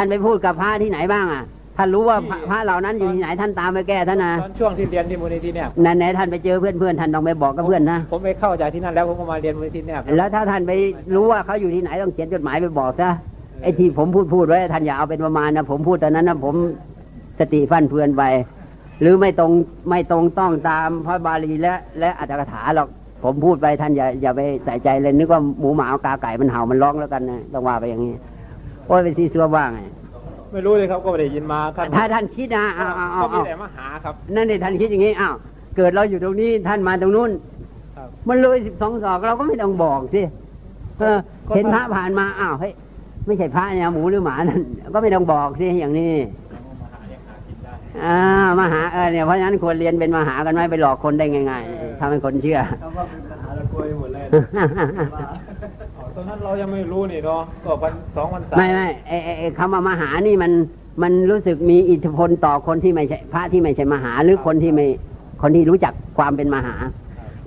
ท่านไปพูดกับพระที่ไหนบ้างอะท่านรู้ว่าพระพระเหล่านั้นอยู่ที่ไหนท่านตามไปแก้ท่านนะตอนช่วงที่เรียนที่มูลนิธิเนี่ยนั่นไหนท่านไปเจอเพื่อนเพื่อนๆท่านต้องไปบอกกับเพื่อนนะผมไปเข้าจากที่นั่นแล้วผมก็มาเรียนมูลนิธิเนี่ยแล้วถ้าท่านไปรู้ว่าเขาอยู่ที่ไหนต้องเขียนจดหมายไปบอกซะไอ้ที่ผมพูดพูดไว้ท่านอย่าเอาเป็นประมาณนะผมพูดตอนนั้นนะผมสติฟั่นเฟือนไปหรือไม่ตรงไม่ตรงต้องตามพระบาลีและและอัตถกถาหรอกผมพูดไปท่านอย่าอย่าไปใส่ใจเลยนึกว่าหมูหมาเอากาไก่มันเห่ามันร้องแล้วกันนะต้องว่าไปอย่างนี้โอ้ยเป็นซีซัวบ้างไงไม่รู้เลยครับก็ไม่ได้ยินมาท่านถ้าท่านคิดนะเอาเอาเอาก็มีเอาแต่มาหาครับ นั่นเองท่านคิดอย่างนี้อ้าวเกิดเราอยู่ตรงนี้ท่านมาตรงนู้นครับมันเลยสิบสองศอกเราก็ไม่ต้องบอกสิเออก็เห็นพระผ่านมาอ้าวเฮ้ยไม่ใช่พระเนี่ยหมูหรือหมานั่นก็ไม่ต้องบอกสิอย่างนี้อ่ามาหาเออเนี่ยเพราะฉะนั้นควรเรียนเป็นมหากันไหมไปหลอกคนได้ง่ายๆทำให้คนเชื่อคำว่าเป็ นปัญหาละกวยหมดเลยตอนนั้นเรายังไม่รู้นี่เนาะก็พันสองพันสามไม่ไม่ไอ้ไอ้ไอ้คำว่ามหานี่มันมันรู้สึกมีอิทธิพลต่อคนที่ไม่ใช่พระที่ไม่ใช่มหาหรือคนที่ไม่คนที่รู้จักความเป็นมหา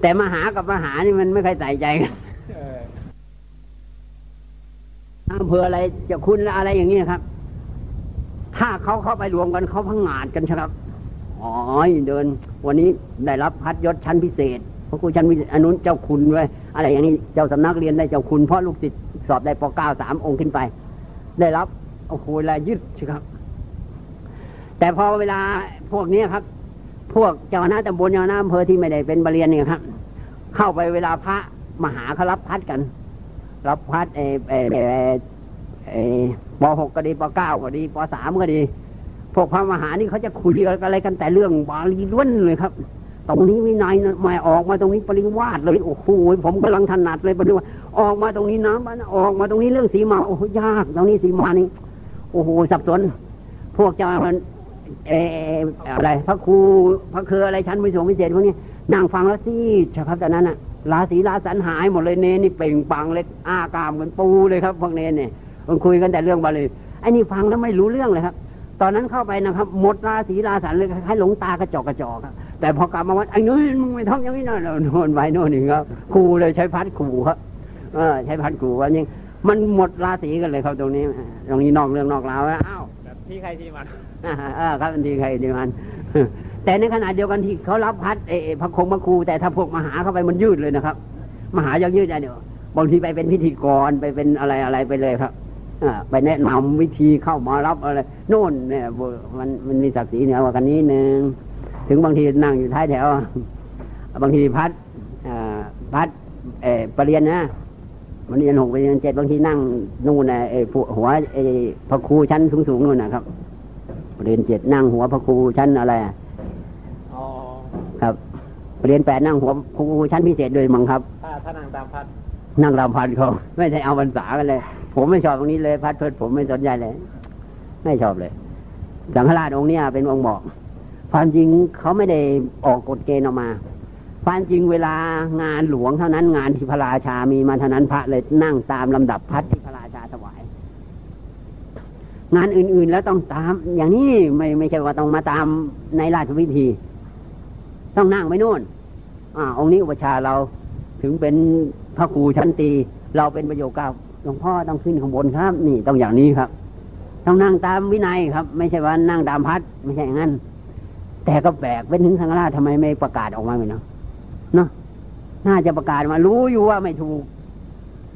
แต่มหากับมหานี่มันไม่เคยใส่ใจกันเอออำเภออะไรจะคุณอะไรอย่างนี้นะครับ ถ้าเขาเข้าไปรวมกันเขาพังงาดกันใช่ครับอ๋อเดิน วันนี้ได้รับพัดยศชั้นพิเศษ พระครูชั้นพิเศษอนุนเจ้าคุณไว้ยอะไรอย่างนี้เจ้าสำนักเรียนได้เจ้าคุณเพราะลูกศิษย์สอบได้ปเก้าสามองค์ขึ้นไป ได้รับโอ้โหลายยึดใช่ครับ แต่พอเวลาพวกนี้ครับ พวกเจ้าคณะตำบลเจ้าคณะอำเภอที่ไม่ได้เป็นบรเรียนเนี่ยครับ เข้าไปเวลาพระมหาเขารับพัดกัน รับพัดเออเออเออเอปหกก็ดีปเก้าก็ดีปสามก็ดีพวกพระมหานี่เขาจะคุยอะไรกันแต่เรื่องบาลีล้วนเลยครับ ตรงนี้วินัยนะมาออกมาตรงนี้ปริวาสเลยโอ้โหผมกำลังถนัดเลยปริวาสออกมาตรงนี้น้ำมันออกมาตรงนี้เรื่องสีมาโอ้ยากตรงนี้สีมานี่โอ้โหสับสน พวกเจ้ามันเอออะไรพระครูพระเครืออะไรชั้นวิสงวิเศษพวกนี้นั่งฟังแล้วสิใช่ครับตอนนั้นน่ะราศีราสันหายหมดเลยเนนี่เป่งปังเลยอ้ากามเหมือนปูเลยครับพวกเนนเนี่ยมันคุยกันแต่เรื่องบาลีไอ้นี่ฟังแล้วไม่รู้เรื่องเลยครับ ตอนนั้นเข้าไปนะครับ หมดราศีราสันเลยให้หลงตากระจอกกระจอกครับ แต่พอกลับมาวัดไอ้นู้นมึงไม่ทำอย่างนี้นะโน่นไว้โน่นนี่ครับครูเลยใช้พัดครูครับเออใช้พัดครูว่านี่มันหมดราศีกันเลยครับตรงนี้ ตรงนี้นอกเรื่องนอกราวแล้วอ้าวแบบที่ใครที่มันอ่าอ่าครับบางทีใครดีมันแต่ในขณะเดียวกันที่เขารับพัดเออพระคงพระครูแต่ถ้าพวกมหาเข้าไปมันยืดเลยนะครับ มหายังยืดได้เดี๋ยวบางทีไปเป็นพิธีกรไปเป็นอะไรอะไรไปเลยครับอ่าไปแนะนำวิธีเข้ามารับอะไรโน่นเนี่ยมันมันมีศักดิ์ศรีเหนือกว่ากันนี้หนึ่ง ถึงบางทีนั่งอยู่ท้ายแถว บางทีพัดอ่าพัดเออปรริญญานะมันเรียนหกไปเรียนเจ็ดบางทีนั่งนู่นน่ะเออหัวเออพระครูชั้นสูงๆนู่นนะครับเรียนเจ็ดนั่งหัวพระครูชั้นอะไรอะอ๋อครับเรียนแปดนั่งหัวครูชั้นพิเศษด้วยมั้งครับถ้าถ้านั่งตามพัด นั่งรำพันเขาไม่ได้เอาพรรษากันเลย ผมไม่ชอบตรงนี้เลยพัดเพิดผมไม่สนใจเลย ไม่ชอบเลยสังฆราชองค์เนี้ยเป็นองค์บอก ความจริงเขาไม่ได้ออกกฎเกณฑ์ออกมา ความจริงเวลางานหลวงเท่านั้นงานที่พระราชามีมาเท่านั้นพระเลยนั่งตามลำดับพัดที่พระราชาถวาย งานอื่นๆแล้วต้องตาม อย่างนี้ไม่ไม่ใช่ว่าต้องมาตามในราชพิธี ต้องนั่งไปนู่น อ่า องค์นี้อุปชาเราถึงเป็นพระครูชั้นตีเราเป็นประโยคเก้าหลวงพ่อต้องขึ้นข้างบนครับ นี่ต้องอย่างนี้ครับ ต้องนั่งตามวินัยครับ ไม่ใช่ว่านั่งตามพัด ไม่ใช่อย่างนั้น แต่ก็แปลกเป็นถึงสังฆราชทำไมไม่ประกาศออกมาไม่เนาะเนาะน่าจะประกาศมา รู้อยู่ว่าไม่ถูก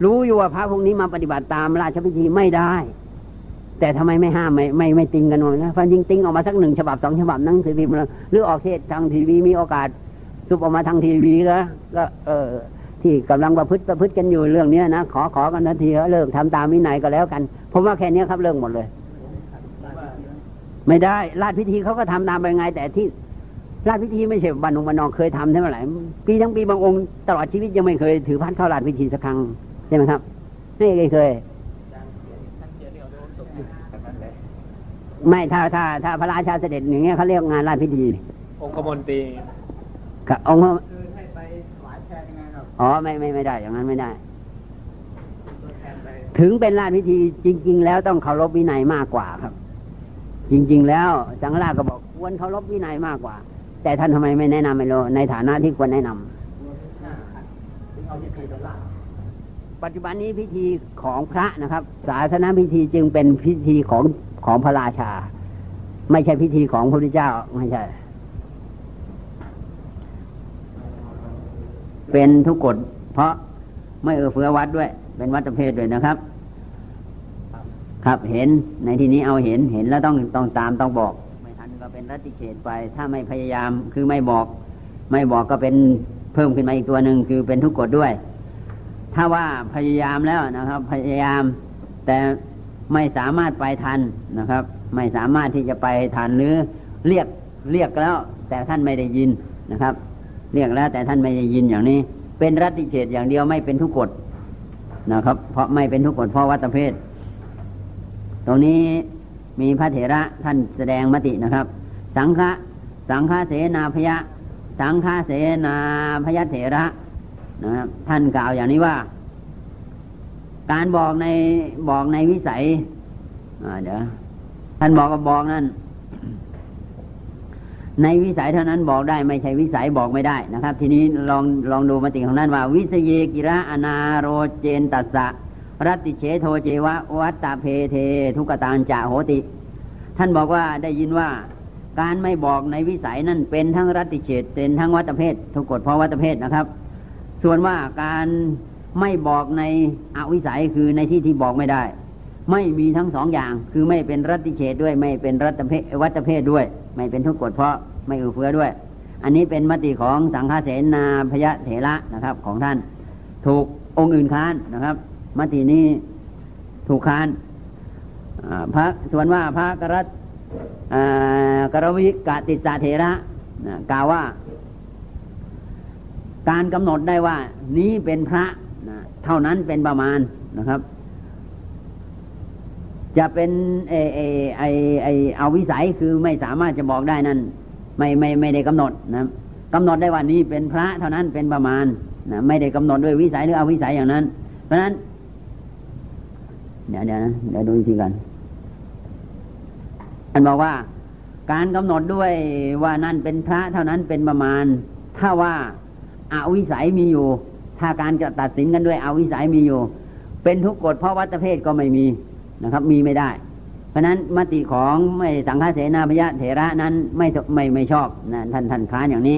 รู้อยู่ว่าพระพวกนี้มาปฏิบัติตามราชพิธีไม่ได้ แต่ทำไมไม่ห้ามไม่ไม่ไม่ติงกันหน่อยนะฟันยิงติงออกมาสักหนึ่งฉบับสองฉบับนั่งสือพิมพ์หรือออกเทศทางทีวีมีโอกาสซุบออกมาทางทีวีก็ก็ เออที่กำลังประพฤติประพฤติกันอยู่เรื่องเนี้ยนะขอขอกันทันทีเลิกทำตามวินัยก็แล้วกันผมว่าแค่นี้ครับเลิกหมดเลย ไม่ได้ราชพิธีเขาก็ทำตามไปไง แต่ที่ราชพิธีไม่ใช่บันนงบันนองเคยทำใช่ไหมหลายปีทั้งปีบางองค์ตลอดชีวิตยังไม่เคยถือพัดเข้าราชพิธีสักครั้งใช่ไหมครับไม่เคยไม่ถ้าถ้าถ้าพระราชาเสด็จอย่างเงี้ยเขาเรียกงานราชพิธี องคมนตรีครับองค์คือให้ไปถวายแทนยังไงครับอ๋อไม่ไม่ไม่ได้ อย่างนั้นไม่ได้ตัวแทนไปถึงเป็นราชพิธีจริง ๆ แล้วต้องเคารพวินัยมากกว่าครับ จริง ๆ แล้วสังฆราชก็บอกควรเคารพวินัยมากกว่า แต่ท่านทำไมไม่แนะนำไม่รู้ในฐานะที่ควรแนะนำถึงเอาปัจจุบันนี้พิธีของพระนะครับ ศาสนาพิธีจึงเป็นพิธีของของพระราชา ไม่ใช่พิธีของพระพุทธเจ้าไม่ใช่เป็นทุกกฎเพราะไม่เอื้อเฟื้อวัดด้วย เป็นวัดประเภทด้วยนะครับ ครับเห็นในที่นี้เอาเห็นเห็นแล้วต้องต้องตามต้องบอก ไม่ทันก็เป็นรัติเฉดไป ถ้าไม่พยายามคือไม่บอก ไม่บอกก็เป็นเพิ่มขึ้นมาอีกตัวหนึ่งคือเป็นทุกกฎด้วย ถ้าว่าพยายามแล้วนะครับ พยายาม แต่ไม่สามารถไปทันนะครับ ไม่สามารถที่จะไปทันหรือเรียกเรียกแล้ว แต่ท่านไม่ได้ยินนะครับ เรียกแล้วแต่ท่านไม่ได้ยินอย่างนี้ เป็นรัติเฉดอย่างเดียวไม่เป็นทุกกฎนะครับ เพราะไม่เป็นทุกกฎเพราะวัตเพศ ตรงนี้มีพระเถระท่านแสดงมตินะครับ สังฆะสังฆเสนาพยะ สังฆเสนาพยะเถระนะครับท่านกล่าวอย่างนี้ว่า การบอกในบอกในวิสัยเดี๋ยวท่านบอกก็บอกนั่นในวิสัยเท่านั้นบอกได้ไม่ใช่วิสัยบอกไม่ได้นะครับ ทีนี้ลองลองดูมติของท่านว่า วิสเยกิระอนาโรเจนตัสสะ รัติเฉโทเจวะวัตตาเพเท ทุกตาจาโหติ ท่านบอกว่าได้ยินว่า การไม่บอกในวิสัยนั่นเป็นทั้งรัติเฉดเป็นทั้งวัตเพศทุกกฎเพราะวัตเพศนะครับ ส่วนว่าการไม่บอกในอวิสัยคือในที่ที่บอกไม่ได้ ไม่มีทั้งสองอย่าง คือไม่เป็นรัติเฉดด้วย ไม่เป็นรัตเพศวัตเพศด้วย ไม่เป็นทุกกฎเพราะไม่อือเฟื้อด้วย อันนี้เป็นมติของสังฆเสนาพยะเถระนะครับ ของท่าน ถูกองค์อื่นค้านนะครับ มตินี้ถูกค้านพระส่วนว่าพระกรัตกรวิกติสาเถระกล่าวว่า การกำหนดได้ว่า นี้เป็นพระเท่านั้นเป็นประมาณนะครับ จะเป็นเอเอไอไอเอาวิสัยคือไม่สามารถจะบอกได้นั่นไม่ไม่ไม่ได้กำหนดนะกำหนดได้ว่านี้เป็นพระเท่านั้นเป็นประมาณนะไม่ได้กำหนดด้วยวิสัยหรือเอาวิสัยอย่างนั้น เพราะฉะนั้น เดี๋ยวเดี๋ยวนะเดี๋ยวดูอีกทีกันอันบอกว่า การกำหนดด้วยว่านั่นเป็นพระเท่านั้นเป็นประมาณ ถ้าว่าอาวิสัยมีอยู่ ถ้าการจะตัดสินกันด้วยอาวิสัยมีอยู่ เป็นทุกกฎเพราะวัตเพศก็ไม่มีนะครับ มีไม่ได้ เพราะนั้นมติของไม่สังฆเสนาพยะเถระนั้นไม่ไม่ไม่ชอบนะท่านท่านค้านอย่างนี้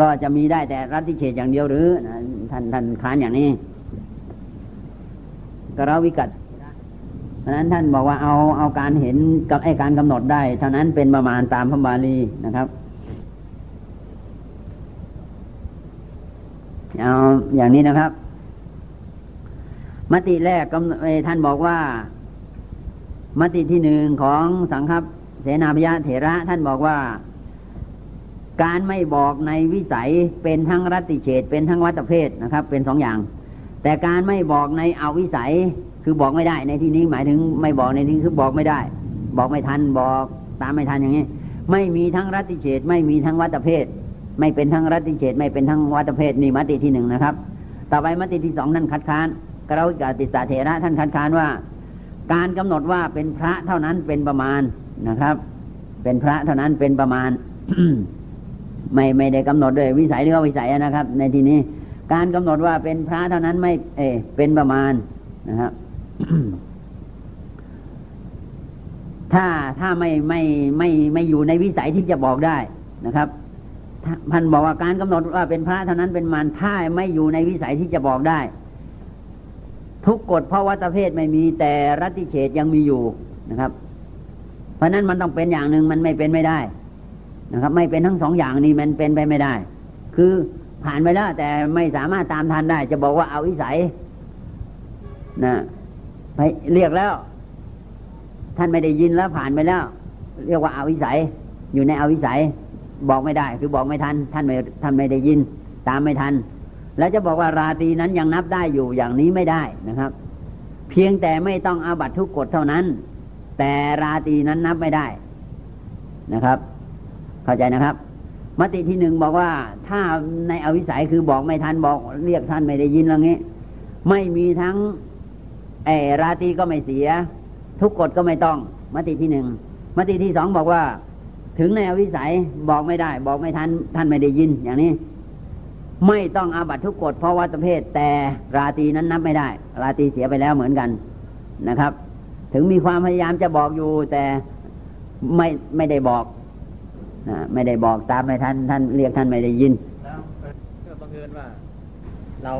ก็จะมีได้แต่รัติเฉดอย่างเดียวหรือท่านท่านค้านอย่างนี้ กรวิกัตเพราะนั้นท่านบอกว่าเอาเอาการเห็นกับไอ้การกำหนดได้ เท่านั้นเป็นประมาณตามพระบาลีนะครับเอาอย่างนี้นะครับ มติแรกท่านบอกว่า มติที่หนึ่งของสังฆเสนาพยาเถระ ท่านบอกว่า การไม่บอกในวิสัยเป็นทั้งรัติเฉดเป็นทั้งวัตเพศนะครับ เป็นสองอย่าง แต่การไม่บอกในอวิสัยคือบอกไม่ได้ในที่นี้หมายถึงไม่บอกในที่คือบอกไม่ได้ บอกไม่ทันบอกตามไม่ทันอย่างนี้ ไม่มีทั้งรัติเฉดไม่มีทั้งวัตเพศไม่เป็นทั้งรัติเฉดไม่เป็นทั้งวัตเพศนี่มติที่หนึ่งนะครับ ต่อไปมติที่สองท่านคัดค้านกเรากติสาเถระท่านคัดค้านว่า การกำหนดว่าเป็นพระเท่านั้นเป็นประมาณนะครับ เป็นพระเท่านั้นเป็นประมาณ ไม่ไม่ได้กำหนดด้วยวิสัยหรือวิสัยนะครับ ในที่นี้ การกำหนดว่าเป็นพระเท่านั้นไม่ เอเป็นประมาณนะครับถ้าถ้าไม่ไม่ไม่ไม่อยู่ในวิสัยที่จะบอกได้นะครับท่านบอกว่าการกำหนดว่าเป็นพระเท่านั้นเป็นมารถ้าไม่อยู่ในวิสัยที่จะบอกได้ ทุกกฎเพราะวัตเพศไม่มีแต่รัติเฉดยังมีอยู่นะครับ เพราะนั้นมันต้องเป็นอย่างหนึ่งมันไม่เป็นไม่ได้นะครับ ไม่เป็นทั้งสองอย่างนี้มันเป็นไปไม่ได้ คือ ผ่านไปแล้ว แต่ไม่สามารถตามทันได้ จะบอกว่าเอาวิสัยนะไปเรียกแล้ว ท่านไม่ได้ยินแล้วผ่านไปแล้ว เรียกว่าเอาวิสัย อยู่ในเอาวิสัย บอกไม่ได้ คือบอกไม่ทัน ท่านไม่ท่านไม่ได้ยิน ตามไม่ทัน แล้วจะบอกว่าราตรีนั้นยังนับได้อยู่อย่างนี้ไม่ได้นะครับ เพียงแต่ไม่ต้องอาบัตทุกกฎเท่านั้น แต่ราตรีนั้นนับไม่ได้นะครับ เข้าใจนะครับ มติที่หนึ่งบอกว่า ถ้าในอวิสัยคือบอกไม่ทันบอกเรียกท่านไม่ได้ยินอะไรเงี้ยไม่มีทั้งเอราตีก็ไม่เสีย ทุกกฎก็ไม่ต้อง มติที่หนึ่งมติที่สองบอกว่า ถึงในอวิสัยบอกไม่ได้ บอกไม่ทันท่านไม่ได้ยินอย่างนี้ ไม่ต้องอาบัตทุกกฎเพราะวัตเพศแต่ราตีนั้นนับไม่ได้ ราตีเสียไปแล้วเหมือนกันนะครับ ถึงมีความพยายามจะบอกอยู่แต่ไม่ไม่ได้บอก ไม่ได้บอกตามไม่ท่านท่านเรียกท่านไม่ได้ยินแล้วก็บังเอิญว่า เรา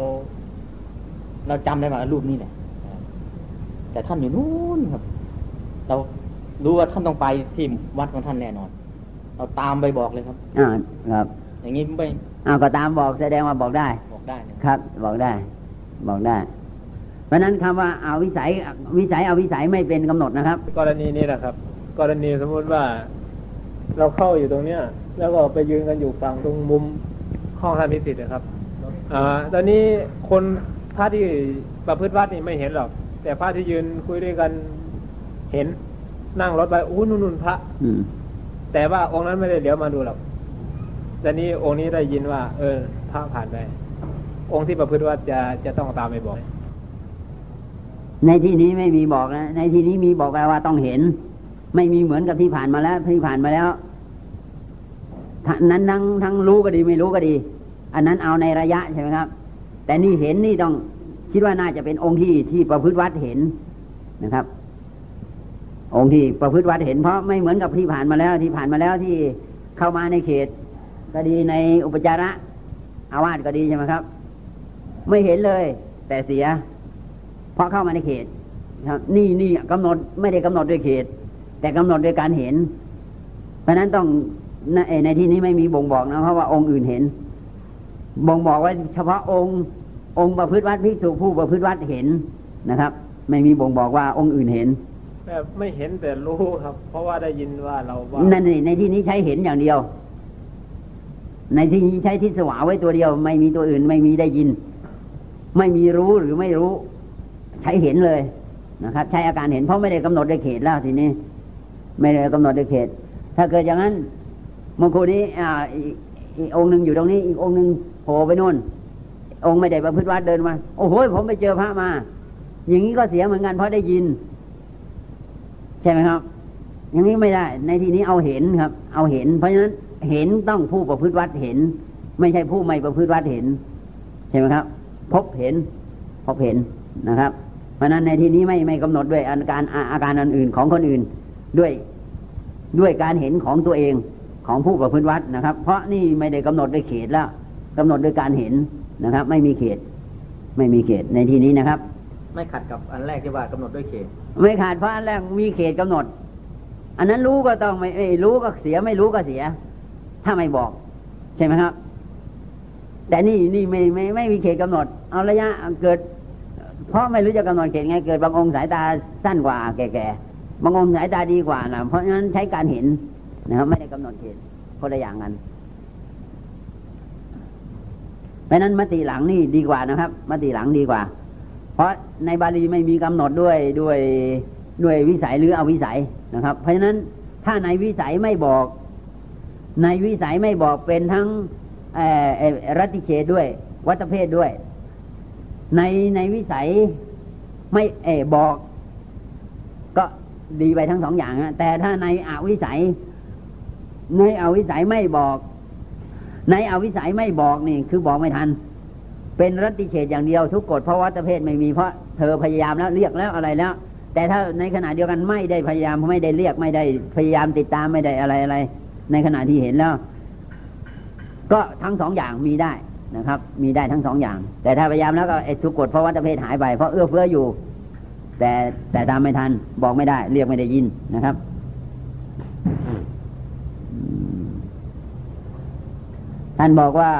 เราจำได้ว่ารูปนี้แหละแต่ท่านอยู่นู้นครับ เรารู้ว่าท่านต้องไปที่วัดของท่านแน่นอน เราตามไปบอกเลยครับอ่าครับ อย่างนี้ไม่อ้าวก็ตามบอกแสดงว่าบอกได้ บอกได้นะครับ บอกได้ บอกได้ เพราะฉะนั้นคำว่าเอาวิสัยวิสัยเอาวิสัยไม่เป็นกำหนดนะครับ กรณีนี้นะครับ กรณีสมมติว่า เราเข้าอยู่ตรงเนี้ย แล้วก็ไปยืนกันอยู่ฝั่งตรงมุมห้องท่านพิสิทธิ์นะครับอ่าตอนนี้คนพระที่ประพฤติวัดนี่ไม่เห็นหรอก แต่พระที่ยืนคุยด้วยกันเห็นนั่งรถไปอู้นู่นนู่นพระอืมแต่ว่าองค์นั้นไม่ได้เดี๋ยวมาดูหรอกแต่นี้องค์นี้ได้ยินว่า เออพระผ่านไปองค์ที่ประพฤติวัดจะจะต้องตามไปบอก ในที่นี้ไม่มีบอกนะในที่นี้มีบอกแล้วว่าต้องเห็น ไม่มีเหมือนกับที่ผ่านมาแล้วที่ผ่านมาแล้วท่า นนั้นทั้งทั้งรู้ก็ดีไม่รู้ก็ดี อันนั้นเอาในระยะใช่ไหมครับ แต่นี่เห็นนี่ต้องคิดว่าน่าจะเป็นองค์ที่ที่ประพฤติวัดเห็นนะครับ องค์ที่ประพฤติวัดเห็นเพราะไม่เหมือนกับที่ผ่านมาแล้วที่ผ่านมาแล้วที่เข้ามาในเขต ก็ดีในอุปจาระอาวาสก็ดีใช่ไหมครับ ไม่เห็นเลย แต่เสีย เพราะเข้ามาในเขตครับ นี่นี่กำหนดไม่ได้กำหนดด้วยเขต แต่กำหนดด้วยการเห็น เพราะนั้นต้อง ในเอ่อในที่นี้ไม่มีบ่งบอกนะเพราะว่าองค์อื่นเห็น บ่งบอกว่าเฉพาะองค์องค์ประพฤติวัดภิกษุผู้ประพฤติวัดเห็นนะครับ ไม่มีบ่งบอกว่าองค์อื่นเห็นแบบไม่เห็นแต่รู้ครับ เพราะว่าได้ยินว่าเราว่านั่นนี่ในที่นี้ใช้เห็นอย่างเดียว ในที่นี้ใช้ทิศวาไว้ตัวเดียว ไม่มีตัวอื่นไม่มีได้ยิน ไม่มีรู้หรือไม่รู้ ใช้เห็นเลยนะครับ ใช้อาการเห็นเพราะไม่ได้กำหนดด้วยเขตแล้วทีนี้ ไม่ได้กำหนดด้วยเขต ถ้าเกิดอย่างนั้นเมื่อครู่นี้อ่าอีกองค์หนึ่งอยู่ตรงนี้ อีกองค์หนึ่งโผล่ไปโน่น องค์ไม่ได้ประพฤติวัดเดินมา โอ้โหผมไปเจอพระมา อย่างนี้ก็เสียเหมือนกันเพราะได้ยิน ใช่ไหมครับ อย่างนี้ไม่ได้ ในที่นี้เอาเห็นครับ เอาเห็น เพราะฉะนั้นเห็นต้องผู้ประพฤติวัดเห็น ไม่ใช่ผู้ไม่ประพฤติวัดเห็น ใช่ไหมครับ พบเห็น พบเห็นนะครับ เพราะฉะนั้นในที่นี้ไม่ไม่กำหนดด้วยอาการอาอาการอันอื่นของคนอื่นด้วยด้วยการเห็นของตัวเอง ของผู้ประพฤติวัดนะครับ เพราะนี่ไม่ได้กำหนดด้วยเขตแล้วกำหนดด้วยการเห็นนะครับ ไม่มีเขต ไม่มีเขตในที่นี้นะครับ ไม่ขัดกับอันแรกที่ว่ากำหนดด้วยเขต ไม่ขาดเพราะอันแรกมีเขตกำหนด อันนั้นรู้ก็ต้องไม่ไม่รู้ก็เสียไม่รู้ก็เสีย ถ้าไม่บอก ใช่ไหมครับ แต่นี่นี่ไม่ไม่ไม่มีเขตกำหนด เอาระยะเกิด เพราะไม่รู้จะกำหนดเขตไงเกิดบางองค์สายตาสั้นกว่า แก่ๆบางองค์สายตาดีกว่านะเพราะฉะนั้นใช้การเห็น นะครับไม่ได้กำหนดเขตคนละอย่างกันเพราะนั้นมติหลังนี่ดีกว่านะครับ มติหลังดีกว่า เพราะในบาลีไม่มีกำหนดด้วยด้วยด้วยวิสัยหรืออวิสัยนะครับ เพราะฉะนั้นถ้าในวิสัยไม่บอก ในวิสัยไม่บอกเป็นทั้งรัติเขตด้วย วัตเพศด้วย ในในวิสัยไม่เอบอก ก็ดีไปทั้งสองอย่างนะแต่ถ้าในอวิสัย ในอวิสัยไม่บอก ในอวิสัยไม่บอกนี่ คือบอกไม่ทัน เป็นรัติเฉดอย่างเดียวทุกกฎเพราะวัตเพศไม่มีเพราะเธอพยายามแล้วเรียกแล้วอะไรแล้ว แต่ถ้าในขณะเดียวกันไม่ได้พยายามไม่ได้เรียกไม่ได้พยายามติดตามไม่ได้อะไรอะไร ในขณะที่เห็นแล้ว ก็ทั้งสองอย่างมีได้นะครับ มีได้ทั้งสองอย่าง แต่ถ้าพยายามแล้วก็ไอ้ทุกกฎเพราะวัตเพศหายไปเพราะเอื้อเฟื้ออยู่ แต่แต่ตามไม่ทันบอกไม่ได้ เรียกไม่ได้ยินนะครับอืม ท่านบอกว่า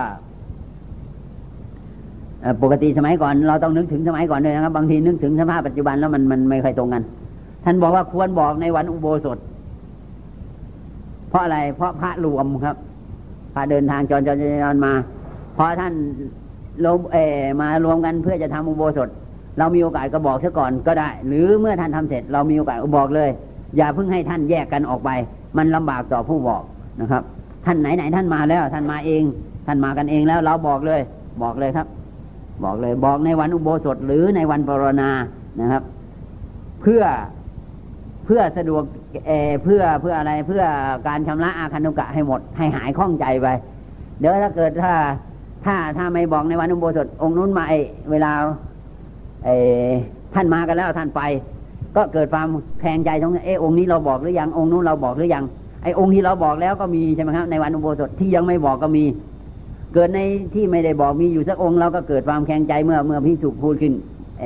ปกติสมัยก่อน เราต้องนึกถึงสมัยก่อนด้วยนะครับ บางทีนึกถึงสภาพปัจจุบันแล้วมันมันไม่ค่อยตรงกัน ท่านบอกว่าควรบอกในวันอุโบสถ เพราะอะไร เพราะพระรวมครับพระเดินทางจรจรจรมาพอท่านลงเอมารวมกันเพื่อจะทำอุโบสถ เรามีโอกาสก็บอกซะก่อนก็ได้ หรือเมื่อท่านทำเสร็จ เรามีโอกาสบอกเลย อย่าเพิ่งให้ท่านแยกกันออกไป มันลำบากต่อผู้บอกนะครับ ท่านไหนไหนท่านมาแล้ว ท่านมาเอง ท่านมากันเองแล้วเราบอกเลย บอกเลยครับ บอกเลยบอกในวันอุโบสถหรือในวันปรณานะครับ เพื่อเพื่อสะดวกเอเพื่อเพื่ออะไรเพื่อการชำระอาคันตุกะให้หมด ให้หายข้องใจไปเดี๋ยวถ้าเกิดถ้าถ้าถ้าไม่บอกในวันอุโบสถองค์นู้นมาไอเวลาไอท่านมากันแล้วท่านไป ก็เกิดความแข่งใจตรงนี้เออองค์นี้เราบอกหรือยังองค์นู้นเราบอกหรือยัง ไอองค์ที่เราบอกแล้วก็มีใช่ไหมครับในวันอุโบสถที่ยังไม่บอกก็มี เกิดในที่ไม่ได้บอกมีอยู่สักองค์เราก็เกิดความแข่งใจเมื่อเมื่อพิสุพูดขึ้นเอ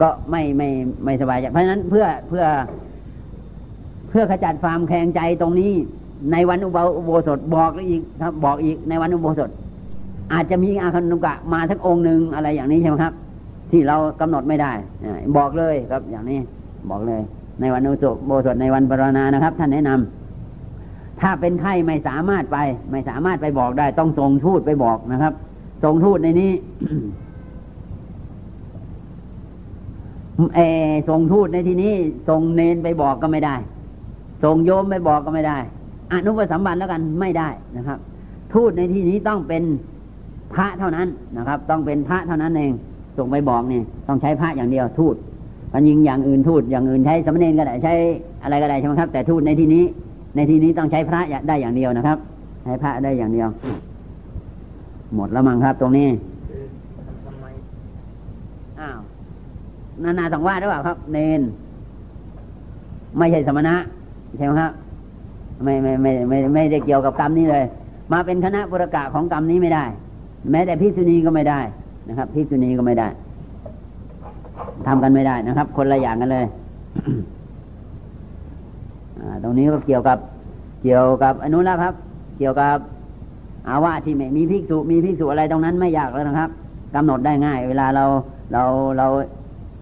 ก็ไม่ไม่ไม่สบายใจเพราะฉะนั้นเพื่อเพื่อ เพื่อขจัดความแข่งใจตรงนี้ ในวันอุโบสถบอกอีกครับบอกอีกในวันอุโบสถ อาจจะมีอาคันุกะมาสักองค์หนึ่งอะไรอย่างนี้ใช่ไหมครับ ที่เรากำหนดไม่ได้บอกเลยครับอย่างนี้บอกเลย ในวันอุโบสถในวันปรณานะครับ ท่านแนะนำ ถ้าเป็นไข้ไม่สามารถไป ไม่สามารถไปบอกได้ ต้องส่งทูตไปบอกนะครับส่งทูตในนี้เอส่งทูตในที่นี้ส่งเนนไปบอกก็ไม่ได้ส่งโยมไปบอกก็ไม่ได้อนุปสัมบันแล้วกันไม่ได้นะครับ ทูตในที่นี้ต้องเป็นพระเท่านั้นนะครับ ต้องเป็นพระเท่านั้นเองส่งไปบอกเนี่ยต้องใช้พระอย่างเดียวทูตมันยิงอย่างอื่นทูตอย่างอื่นใช้สมณเณรก็ได้ใช้อะไรก็ได้ใช่ไหมครับ แต่ทูตในที่นี้ ในที่นี้ต้องใช้พระได้อย่างเดียวนะครับ ใช้พระได้อย่างเดียว หมดแล้วมั้งครับ ตรงนี้อ้าวนานาสังวาสหรือเปล่าครับ เนน ไม่ใช่สมณะใช่ไหมครับไม่ไม่ไม่ไม่ไม่ได้เกี่ยวกับกรรมนี้เลย มาเป็นคณะบุรกะของกรรมนี้ไม่ได้ แม้แต่พิษุณีก็ไม่ได้นะครับพิษุณีก็ไม่ได้ทำกันไม่ได้นะครับ คนละอย่างกันเลย ตรงนี้ก็เกี่ยวกับเกี่ยวกับอนุรักษ์ครับ เกี่ยวกับอาวาที่ไม่มีภิกษุมีภิกษุอะไรตรงนั้นไม่ยากแล้วนะครับกำหนดได้ง่าย เวลาเราเราเรา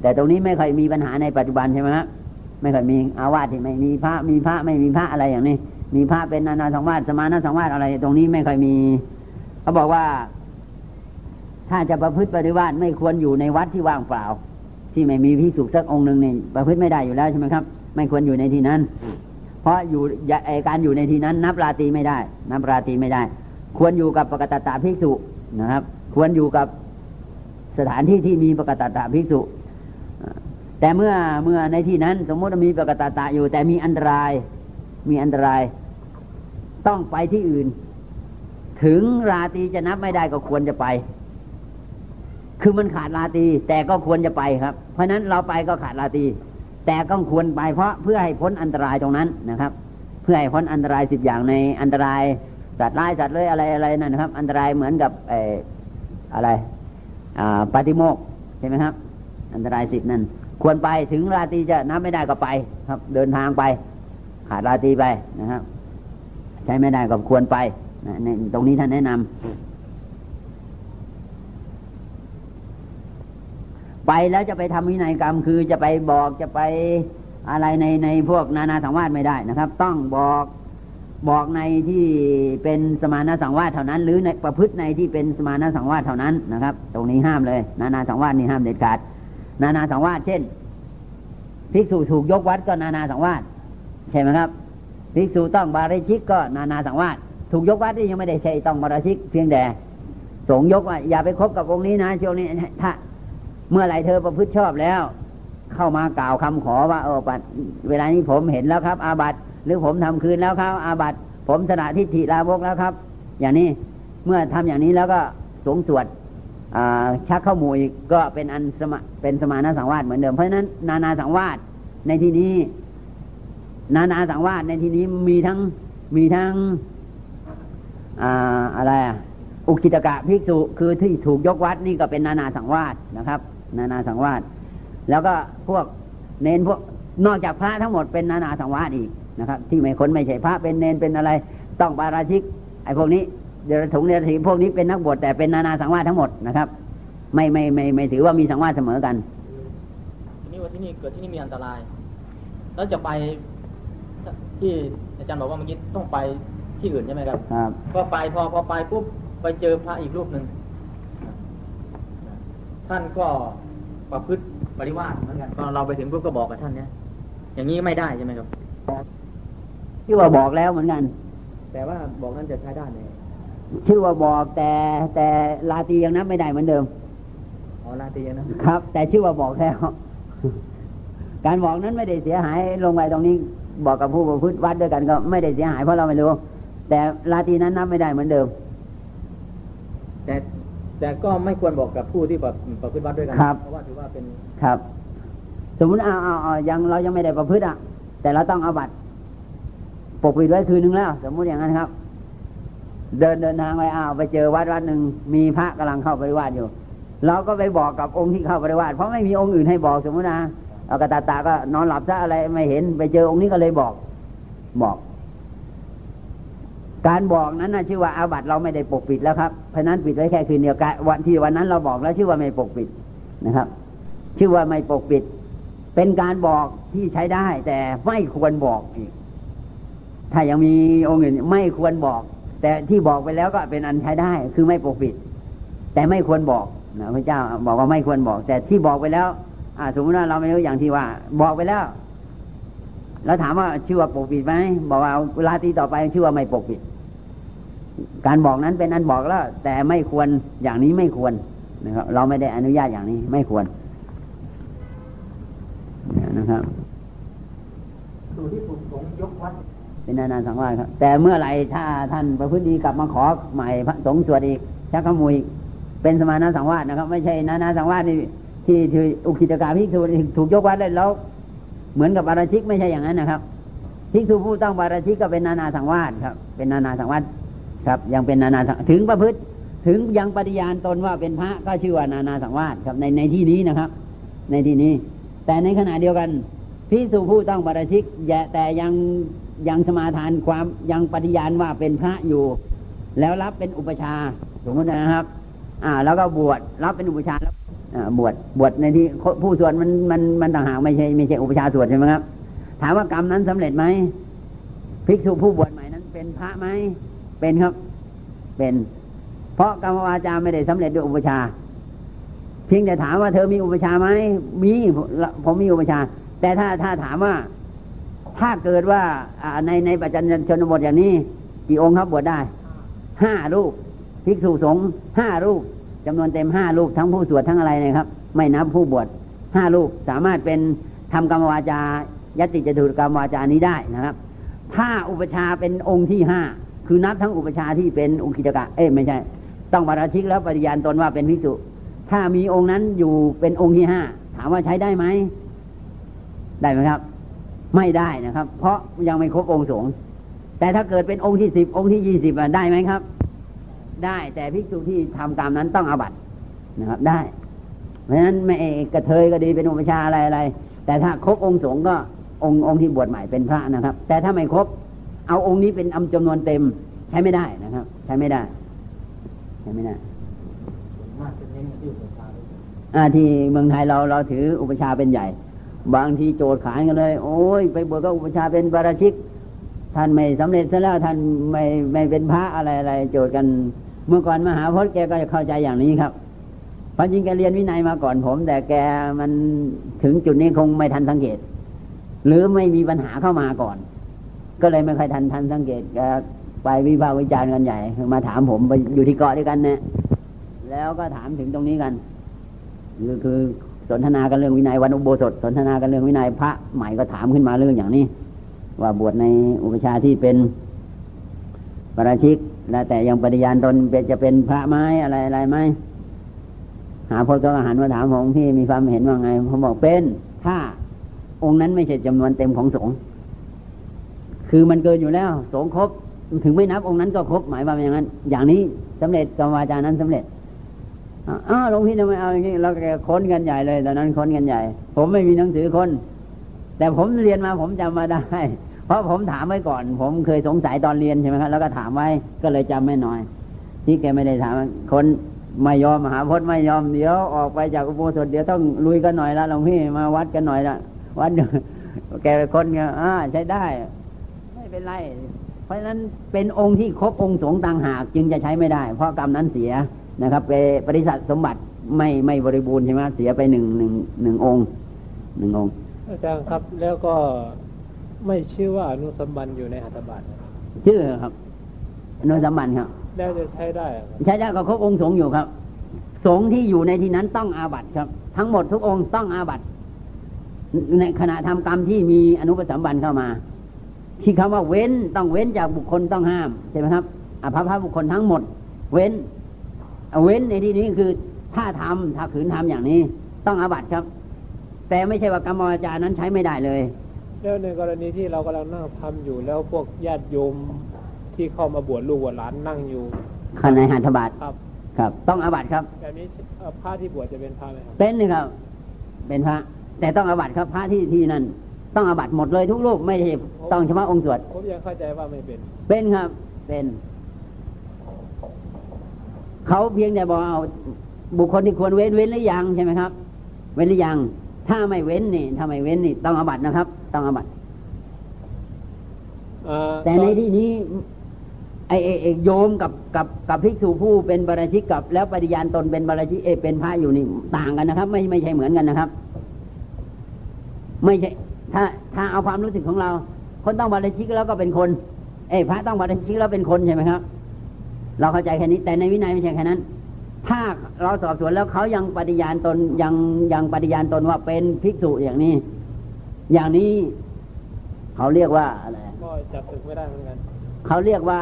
แต่ตรงนี้ไม่เคยมีปัญหาในปัจจุบันใช่ไหมครับไม่เคยมีอาวาสที่ไม่มีพระมีพระไม่มีพระอะไรอย่างนี้ มีพระเป็นนานาสังวาสสมานาสังวาสอะไร ตรงนี้ไม่เคยมีเขาบอกว่า ถ้าจะประพฤติปฏิวัติไม่ควรอยู่ในวัดที่ว่างเปล่า ที่ไม่มีพิสุสักองค์หนึ่งนี่ประพฤติไม่ได้อยู่แล้วใช่ไหมครับ ไม่ควรอยู่ในที่นั้น เพราะอยู่การอยู่ในที่นั้น นับราตรีไม่ได้ นับราตรีไม่ได้ ควรอยู่กับปกตตาภิกษุนะครับ ควรอยู่กับสถานที่ที่มีปกตตาภิกษุ แต่เมื่อเมื่อในที่นั้น สมมติมีปกตตะอยู่ แต่มีอันตราย มีอันตราย ต้องไปที่อื่น ถึงราตีจะนับไม่ได้ก็ควรจะไป คือมันขาดราตีแต่ก็ควรจะไปครับ เพราะนั้นเราไปก็ขาดราตี แต่ก็ควรไปเพราะเพื่อให้พ้นอันตรายตรงนั้นนะครับ เพื่อให้พ้นอันตรายสิบอย่างในอันตรายสัตว์ร้ายสัตว์เลยอะไรอะไรนั่นนะครับ อันตรายเหมือนกับเอออะไรอ่าปฏิโมกใช่ไหมครับ อันตรายสิบนั่นควรไปถึงราตรีจะนับไม่ได้ก็ไปครับ เดินทางไป ขาดราตรีไปนะครับ ใช้ไม่ได้ก็ควรไปนตรงนี้ท่านแนะนำ ไปแล้วจะไปทำวินัยกรรม คือจะไปบอกจะไปอะไรในในพวกนานาสังวาสไม่ได้นะครับ ต้องบอกบอกในที่เป็นสมานาสังวาสเท่านั้น หรือในประพฤติในที่เป็นสมานาสังวาสเท่านั้นนะครับ ตรงนี้ห้ามเลย นานาสังวาสนี่ห้ามเด็ดขาด นานาสังวาสเช่นภิกษุถูกยกวัดก็นานาสังวาสใช่ไหมครับภิกษุต้องบาริชิกก็นานาสังวาสถูกยกวัดนี่ยังไม่ได้ใช่ต้องบาริชิก เพียงแต่สงยกว่าอย่าไปคบกับองค์นี้นะช่วงนี้ถ้า เมื่อไหร่เธอประพฤติชอบแล้ว เข้ามากล่าวคำขอว่าเออปัดเวลานี้ผมเห็นแล้วครับ อาบัตหรือผมทำคืนแล้วครับ อาบัตผมสนาทิฏฐิลาบกแล้วครับ อย่างนี้เมื่อทำอย่างนี้แล้วก็สงสวดชักเข้าหมู่อีกก็เป็นอันสมเป็นสมานาสังวาสเหมือนเดิมเพราะฉะนั้น นานาสังวาสในที่นี้ นานาสังวาสในที่นี้มีทั้งมีทั้งอะไรอุกิตกะภิกษุคือที่ถูกยกวัดนี่ก็เป็นนานาสังวาสนะครับ นานาสังวาสแล้วก็พวกเนนพวกนอกจากพระทั้งหมดเป็นนานาสังวาสอีกนะครับ ที่ไม่คนไม่ใช่พระเป็นเนนเป็นอะไร ต้องปาราชิก ไอ้พวกนี้เดรัจฉงเดรัจฉีพวกนี้เป็นนักบวชแต่เป็นนานาสังวาสทั้งหมดนะครับ ไม่ไม่ไม่ไม่ถือว่ามีสังวาสเสมอกันทีนี้ว่าที่นี่เกิดที่นี่มีอันตราย แล้วจะไปที่อาจารย์บอกว่าเมื่อกี้ต้องไปที่อื่นใช่ไหมครับครับพอไปพอพอไปปุ๊บไปเจอพระอีกรูปหนึ่ง ท่านก็ประพฤติปริวาสเหมือนกันตอนเราไปถึงปุ๊บก็บอกกับท่านเนี้ยอย่างนี้ไม่ได้ใช่ไหมครับที่ว่าบอกแล้วเหมือนกัน แต่ว่าบอกนั้นจะใช้ได้ไหมชื่อว่าบอกแต่แต่ลาตียังนับไม่ได้เหมือนเดิมอ๋อลาตียังนะครับ แต่ชื่อว่าบอกแล้ว การบอกนั้นไม่ได้เสียหายลงไปตรงนี้บอกกับผู้ประพฤติวัดด้วยกันก็ไม่ได้เสียหายเพราะเราไม่รู้ แต่ลาตีนั้นนับไม่ได้เหมือนเดิม แต่ แต่ก็ไม่ควรบอกกับผู้ที่แบบประพฤติวัดด้วยกันครับ เพราะว่าถือว่าเป็นครับ สมมุติเอาเอาเอายังเรายังไม่ได้ประพฤติอะ แต่เราต้องเอาบัตรปกปิดไว้คืนนึงแล้ว สมมุติอย่างนั้นครับ เดินเดินทางไปอ้าวไปเจอวัดวัดหนึ่งมีพระกำลังเข้าปริวาสอยู่ เราก็ไปบอกกับองค์ที่เข้าปริวาสเพราะไม่มีองค์อื่นให้บอกสมมุตินะเอากระตาตาก็นอนหลับซะอะไรไม่เห็น ไปเจอองค์นี้ก็เลยบอก บอก การบอกนั้นนะชื่อว่าอาบัตเราไม่ได้ปกปิดแล้วครับเพราะนั้นปิดไว้แค่คืนเดียวกันวันที่วันนั้นเราบอกแล้วชื่อว่าไม่ปกปิดนะครับ ชื่อว่าไม่ปกปิด เป็นการบอกที่ใช้ได้ แต่ไม่ควรบอกอีก ถ้ายังมีองค์อื่นไม่ควรบอก แต่ที่บอกไปแล้วก็เป็นอันใช้ได้ คือไม่ปกปิด แต่ไม่ควรบอกนะพระเจ้าบอกว่าไม่ควรบอก แต่ที่บอกไปแล้วอ่าสมมติว่าเราไม่รู้อย่างที่ว่า บอกไปแล้ว แล้วถามว่าชื่อว่าปกปิดไหมบอกว่าเวลาที่ต่อไปชื่อว่าไม่ปกปิด การบอกนั้นเป็นอันบอกแล้ว แต่ไม่ควรอย่างนี้ไม่ควรนะครับ เราไม่ได้อนุญาตอย่างนี้ไม่ควรนะครับดูที่ผมสงยกวัดเป็นนานาสังวาสครับ แต่เมื่อไหร่ถ้าท่านประพฤติดีกลับมาขอใหม่พระสงฆ์สวดอีกชักขมุยเป็นสมานาสังวาสนะครับ ไม่ใช่นานาสังวาสนี่ที่ที่อุคิจการพิกษุถูกยกวัดได้แล้วเหมือนกับบาราชิกไม่ใช่อย่างนั้นนะครับภิกษุผู้ต้องบาราชิกก็เป็นนานาสังวาสครับ เป็นนานาสังวาส ครับ ยังเป็นนานาถึงประพฤติถึงยังปฏิญาณตนว่าเป็นพระก็ชื่อว่านานาสังวาสครับในในที่นี้นะครับ ในที่นี้ แต่ในขณะเดียวกันพิสูผู้ต้องบาราชิกแต่ยังยังสมาทานความยังปฏิญาณว่าเป็นพระอยู่ แล้วรับเป็นอุปชาสมมตินะครับ อ่า แล้วก็บวชรับเป็นอุปชาแล้วบวชบวชในที่ผู้สวดมันมันมันต่างหากไม่ใช่ไม่ใช่อุปชาสวดใช่ไหมครับ ถามว่ากรรมนั้นสำเร็จไหมภิกษุผู้บวชใหม่นั้นเป็นพระไหม เป็นครับ เป็น เพราะกรรมวาจาไม่ได้สำเร็จด้วยอุปชา เพียงแต่ถามว่าเธอมีอุปชาไหมมีผมมีอุปชา แต่ถ้าถ้าถามว่า ถ้าเกิดว่าในในปัจจันชนบทอย่างนี้ กี่องค์ครับบวชได้ห้ารูปภิกษุสงฆ์ห้ารูปจำนวนเต็มห้ารูปทั้งผู้สวดทั้งอะไรนะครับ ไม่นับผู้บวชห้ารูปสามารถเป็นทำกรรมวาจายติจตุกรรมวาจานี้ได้นะครับ ถ้าอุปชาเป็นองค์ที่ห้า คือนับทั้งอุปชาที่เป็นอุคิจกะ เอ้ไม่ใช่ ต้องบาราชิกแล้วปฏิญาณตนว่าเป็นภิกษุถ้ามีองค์นั้นอยู่เป็นองค์ที่ห้าถามว่าใช้ได้ไหม ได้ไหมครับ ไม่ได้นะครับ เพราะยังไม่ครบองค์สงฆ์แต่ถ้าเกิดเป็นองค์ที่สิบองค์ที่ยี่สิบได้ไหมครับ ได้แต่ภิกษุที่ทำตามนั้นต้องอาบัตนะครับ ได้ เพราะฉะนั้นไม่กระเทยก็ดีเป็นอุปชาอะไรอะไรแต่ถ้าครบองค์สงฆ์ก็องค์องค์ที่บวชใหม่เป็นพระนะครับ แต่ถ้าไม่ครบ เอาองค์นี้เป็นอำจำนวนเต็ม ใช้ไม่ได้นะครับ ใช้ไม่ได้ ใช้ไม่ได้มากจะเน้นที่อุปชาอ่าที่เมืองไทยเราเราถืออุปชาเป็นใหญ่ บางทีโจทย์ขานกันเลย โอ้ยไปบวชก็อุปชาเป็นบาราชิก ท่านไม่สำเร็จซะแล้วท่านไม่ไม่เป็นพระอะไรอะไรโจทย์กัน เมื่อก่อนมหาพจน์แกก็จะเข้าใจอย่างนี้ครับเพราะจริงแกเรียนวินัยมาก่อนผม แต่แกมันถึงจุดนี้คงไม่ทันสังเกต หรือไม่มีปัญหาเข้ามาก่อน ก็เลยไม่ค่อยทันทันสังเกตแกไปวิพากษ์วิจารณ์กันใหญ่มาถามผมไปอยู่ที่เกาะด้วยกันเนี่ยแล้วก็ถามถึงตรงนี้กันคือคือสนทนากันเรื่องวินัยวันอุโบสถ สนทนากันเรื่องวินัยพระใหม่ก็ถามขึ้นมาเรื่องอย่างนี้ ว่าบวชในอุปชาที่เป็นปราชิกแล้วแต่ยังปฏิญาณตนจะเป็นพระไม้อะไรอะไรไหมหาพจน์ก็หันมาถามผมพี่มีความเห็นว่าไงผมบอกเป็น ถ้าองค์นั้นไม่ใช่จำนวนเต็มของสงฆ์ คือมันเกินอยู่แล้วสงครบถึงไม่นับองค์นั้นก็ครบหมายว่าอย่างนั้น อย่างนี้สำเร็จกรรมวาจานั้นสำเร็จอ้าวหลวงพี่ทำไมเอาอย่างนี้เราแกค้นกันใหญ่เลยตอนนั้นค้นกันใหญ่ ผมไม่มีหนังสือค้นแต่ผมเรียนมาผมจำมาได้ เพราะผมถามไว้ก่อน ผมเคยสงสัยตอนเรียนใช่ไหมครับแล้วก็ถามไว้ก็เลยจำไม่น้อย ที่แกไม่ได้ถามคนไม่ยอมมหาพจน์ไม่ยอมเดี๋ยวออกไปจากอุโบสถเดี๋ยวต้องลุยกันหน่อยละหลวงพี่มาวัดกันหน่อยละวัดแกคนเงี้ยอ่าใช้ได้ ไม่เป็นไร เพราะฉะนั้นเป็นองค์ที่ครบองค์สงฆ์ต่างหากจึงจะใช้ไม่ได้ เพราะกรรมนั้นเสียนะครับไปปริษัทสมบัติไม่ไม่บริบูรณ์ใช่ไหมเสียไปหนึ่งหนึ่งหนึ่งองค์หนึ่งองค์อาจารย์ครับแล้วก็ไม่ชื่อว่าอนุสัมบันอยู่ในหัตถบัตรนะครับชื่อครับอนุสัมบันครับแล้วจะใช้ได้เหรอครับใช้ได้ก็ครบองค์สงฆ์อยู่ครับ สงฆ์ที่อยู่ในที่นั้นต้องอาบัติครับ ทั้งหมดทุกองค์ต้องอาบัติในขณะทำกรรมที่มีอนุปสัมบันเข้ามา ที่คำว่าเว้นต้องเว้นจากบุคคลต้องห้ามใช่ไหมครับอภพบุคคลทั้งหมด เว้น เว้นในที่นี้คือถ้าทำถ้าขืนทำอย่างนี้ ต้องอาบัตครับ แต่ไม่ใช่ว่ากรรมวาจานั้นใช้ไม่ได้เลย แล้วในกรณีที่เรากำลังนั่งทำอยู่แล้วพวกญาติโยมที่เข้ามาบวชลูกบวชหลานนั่งอยู่ข้างในหันธบาตครับ ครับ ต้องอาบัตครับแบบนี้เอ่อพระที่บวชจะเป็นพระไหมครับเป็นเลยครับเป็นพระ แต่ต้องอาบัตครับพระที่ที่นั่น ต้องอาบัตหมดเลยทุกรูปไม่ใช่ต้องเฉพาะองค์สวดผมยังเข้าใจว่าไม่เป็น เป็นครับ เป็น เขาเพียงแต่บอกเอาบุคคลที่ควรเว้นเว้นหรือยังใช่ไหมครับ เว้นหรือยัง ถ้าไม่เว้นนี่ถ้าไม่เว้นนี่ ต้องอาบัตนะครับ ต้องอาบัตเอ่อแต่ในที่นี้ไอ้ไอ้ไอ้โยมกับกับกับภิกษุผู้เป็นบาราชิกกับ แล้วปฏิญาณตนเป็นบาราชิกเอยเป็นพระอยู่นี่ต่างกันนะครับ ไม่ไม่ใช่เหมือนกันนะครับ ไม่ใช่ ถ้าถ้าเอาความรู้สึกของเรา คนต้องบาราชิกแล้วก็เป็นคน เอ้ยพระต้องบาราชิกแล้วเป็นคนใช่ไหมครับ เราเข้าใจแค่นี้แต่ในวินัยไม่ใช่แค่นั้น ถ้าเราสอบสวนแล้วเขายังปฏิญาณตนยังยังปฏิญาณตนว่าเป็นภิกษุอย่างนี้ อย่างนี้เขาเรียกว่าอะไรก็จับศึกไม่ได้เหมือนกันเขาเรียกว่า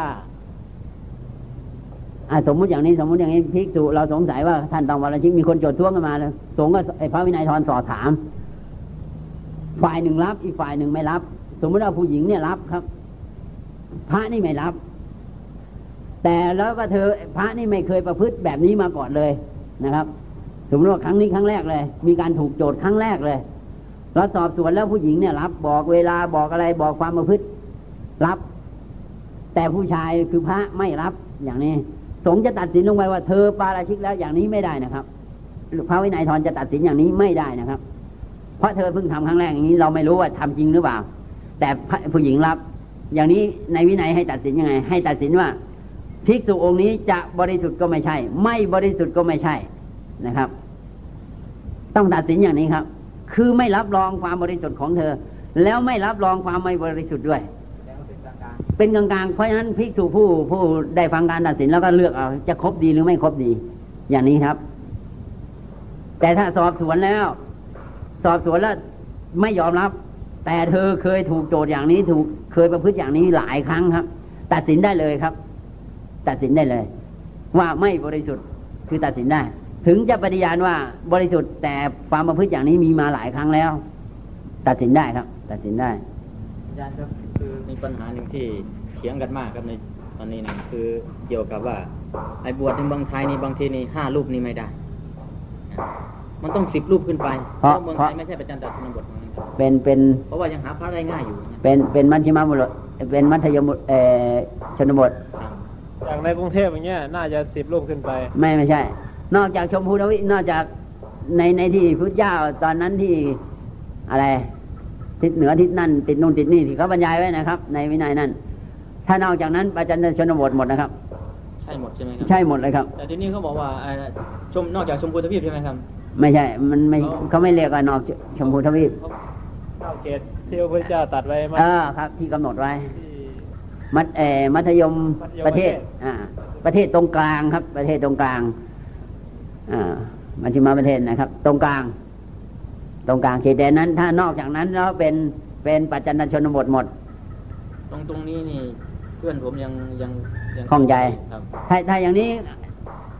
อ่าสมมุติอย่างนี้สมมุติอย่างนี้ภิกษุเราสงสัยว่าท่านต้องวรชิกมีคนโจทย์ท้วงกันมาเลยสงฆ์ก็ไอ้พระวินัยทรสอบถาม ฝ่ายหนึ่งรับ อีกฝ่ายหนึ่งไม่รับ สมมติว่าผู้หญิงเนี่ยรับครับ พระนี่ไม่รับ แต่แล้วก็เธอพระนี่ไม่เคยประพฤติแบบนี้มาก่อนเลยนะครับ สมมติว่าครั้งนี้ครั้งแรกเลย มีการถูกโจทย์ครั้งแรกเลยเราสอบสวนแล้วผู้หญิงเนี่ยรับ บอกเวลาบอกอะไรบอกความประพฤติรับ แต่ผู้ชายคือพระไม่รับอย่างนี้ สงฆ์จะตัดสินลงไปว่าเธอปาราชิกแล้วอย่างนี้ไม่ได้นะครับพระวินัยทรจะตัดสินอย่างนี้ไม่ได้นะครับ เพราะเธอเพิ่งทำครั้งแรกอย่างนี้เราไม่รู้ว่าทำจริงหรือเปล่า แต่ผู้หญิงรับ อย่างนี้ในวินัยให้ตัดสินยังไง ให้ตัดสินว่าภิกษุองค์นี้จะบริสุทธิ์ก็ไม่ใช่ ไม่บริสุทธิ์ก็ไม่ใช่นะครับ ต้องตัดสินอย่างนี้ครับ คือไม่รับรองความบริสุทธิ์ของเธอ แล้วไม่รับรองความไม่บริสุทธิ์ด้วย เป็นกลางๆเพราะฉะนั้นภิกษุผู้ผู้ได้ฟังการตัดสินแล้วก็เลือกเอาจะครบดีหรือไม่ครบดี อย่างนี้ครับ แต่ถ้าสอบสวนแล้ว สอบสวนแล้วไม่ยอมรับ แต่เธอเคยถูกโจทย์อย่างนี้ถูกเคยประพฤติอย่างนี้หลายครั้งครับ ตัดสินได้เลยครับ ตัดสินได้เลย ว่าไม่บริสุทธิ์คือตัดสินได้ ถึงจะปฏิญาณว่าบริสุทธิ์แต่ความประพฤติอย่างนี้มีมาหลายครั้งแล้ว ตัดสินได้ครับ ตัดสินได้อาจารย์ครับคือมีปัญหาหนึ่งที่เถียงกันมากครับในตอนนี้นะคือเกี่ยวกับว่าไอ้บวชในเมืองไทยนี่บางทีนี่ห้ารูปนี่ไม่ได้ มันต้องสิบรูปขึ้นไปเพราะเมืองไทยไม่ใช่ประจันตชนบทเหมือนกันครับเป็นเป็นเพราะว่ายังหาพระได้ง่ายอยู่นะเป็นเป็นมัธยมบุรุษเป็นมัธยมเอ่อชนบทครับอย่างในกรุงเทพอย่างเงี้ยน่าจะสิบรูปขึ้นไป ไม่ไม่ใช่ นอกจากชมพูทวินอกจากในในที่พุทธเจ้าตอนนั้นที่อะไรทิศเหนือทิศนั่นติดนู่นติดนี่ที่เขาบรรยายไว้นะครับ ในวินัยนั้นถ้านอกจากนั้นประจันชนบทหมดนะครับใช่หมดใช่ไหมครับใช่หมดเลยครับ แต่ทีนี้เขาบอกว่าเอ่อชมนอกจากชมพูทวีปใช่ไหมครับ ไม่ใช่ มันไม่อ๋อเขาไม่เรียกว่านอกชมพูทวีปเก้าเกตที่พระพุทธเจ้าตัดไว้มาเออครับ ที่กำหนดไว้ที่มัธเออมัธยมมัธยมประเทศประเทศ อ่า ประเทศตรงกลางครับ ประเทศตรงกลาง อ่ามัชฌิมาประเทศนะครับ ตรงกลาง ตรงกลางเขตแดนนั้น ถ้านอกจากนั้นแล้วเป็นเป็นปัจจันตชนบทหมด ตรงตรงนี้นี่ เพื่อนผมยังยังยังข้องใจครับถ้าถ้าอย่างนี้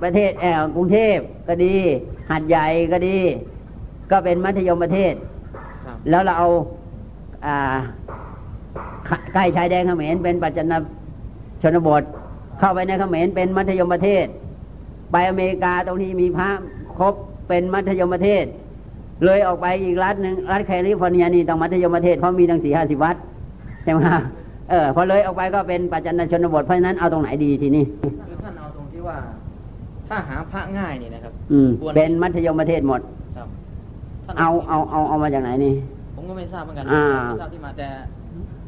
ประเทศแอลกรุงเทพก็ดี หัดใหญ่ก็ดี ก็เป็นมัธยมประเทศครับแล้วเราเอาอ่าขใกล้ชายแดนเขมรเป็นปัจจันตชนบท เข้าไปในเขมรเป็นมัธยมประเทศ ไปอเมริกาตรงนี้มีพระครบเป็นมัธยมประเทศ เลยออกไปอีกรัฐหนึ่งรัฐแคลิฟอร์เนียนี่ต้องมัธยมประเทศเพราะมีตั้งสี่ห้าสิบวัดใช่ไหมฮะเออพอเลยออกไปก็เป็นปัจจันตชนบทเพราะฉะนั้นเอาตรงไหนดีทีนี้คือท่านเอาตรงที่ว่า ถ้าหาพระง่ายนี่นะครับ อืมควรเป็นมัธยมประเทศหมดครับท่นเอาเอาเอาเอามาจากไหนนี่ ผมก็ไม่ทราบเหมือนกันอ่าไม่ทราบที่มาแต่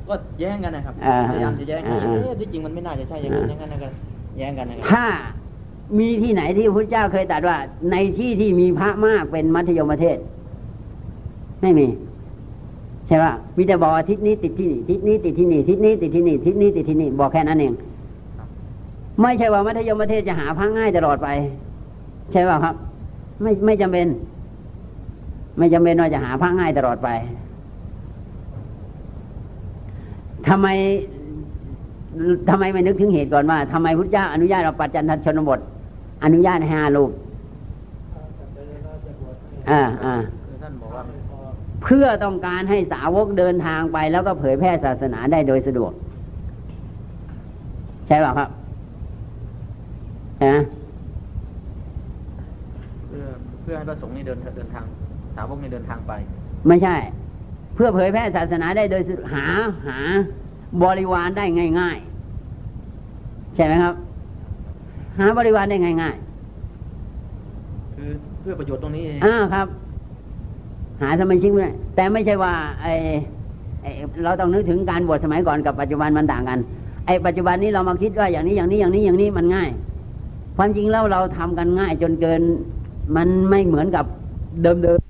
ก็แย้งกันนะครับอ่าพยายามจะแย้งกันอ่าเอ๊ะที่จริงมันไม่น่าจะใช่อย่างนั้นอ่าอย่างนั้นนะครับแย้งกันนะครับถ้ามีที่ไหนที่พระพุทธเจ้าเคยตรัสว่า ในที่ที่มีพระมากเป็นมัธยมประเทศ ไม่มีใช่ป่ะมีแต่บอกว่าทิศนี้ติดที่นี่ทิศนี้ติดที่นี่ทิศนี้ติดที่นี่ทิศนี้ติดที่นี่บอกแค่นั้นเอง ไม่ใช่ว่ามัธยมประเทศจะหาพระง่ายตลอดไป ใช่ป่ะครับ ไม่ไม่จำเป็น ไม่จำเป็นว่าจะหาพระง่ายตลอดไปทำไมทำไมไม่นึกถึงเหตุก่อนว่าทำไมพุทธเจ้าอนุญาตเราปัจจันทชนบท อนุญาตให้ห้ารูปอ่าอ่าเพื่อต้องการให้สาวกเดินทางไป แล้วก็เผยแพร่ศาสนาได้โดยสะดวก ใช่ป่ะครับ นะเพื่อเพื่อให้พระสงฆ์นี่เดินเดินทาง สาวกนี่เดินทางไป ไม่ใช่ เพื่อเผยแพร่ศาสนาได้โดยสะดวกหาหาบริวารได้ง่าย ๆ ใช่ไหมครับ หาบริวารได้ง่ายคือเพื่อประโยชน์ตรงนี้เองๆอ่าครับ หาสมาชิกไม่ได้แต่ไม่ใช่ว่าไอไอเราต้องนึกถึงการบวชสมัยก่อนกับปัจจุบันมันต่างกัน ไอปัจจุบันนี้เรามาคิดว่าอย่างนี้อย่างนี้อย่างนี้อย่างนี้มันง่าย ความจริงแล้วเราทำกันง่ายจนเกิน มันไม่เหมือนกับเดิม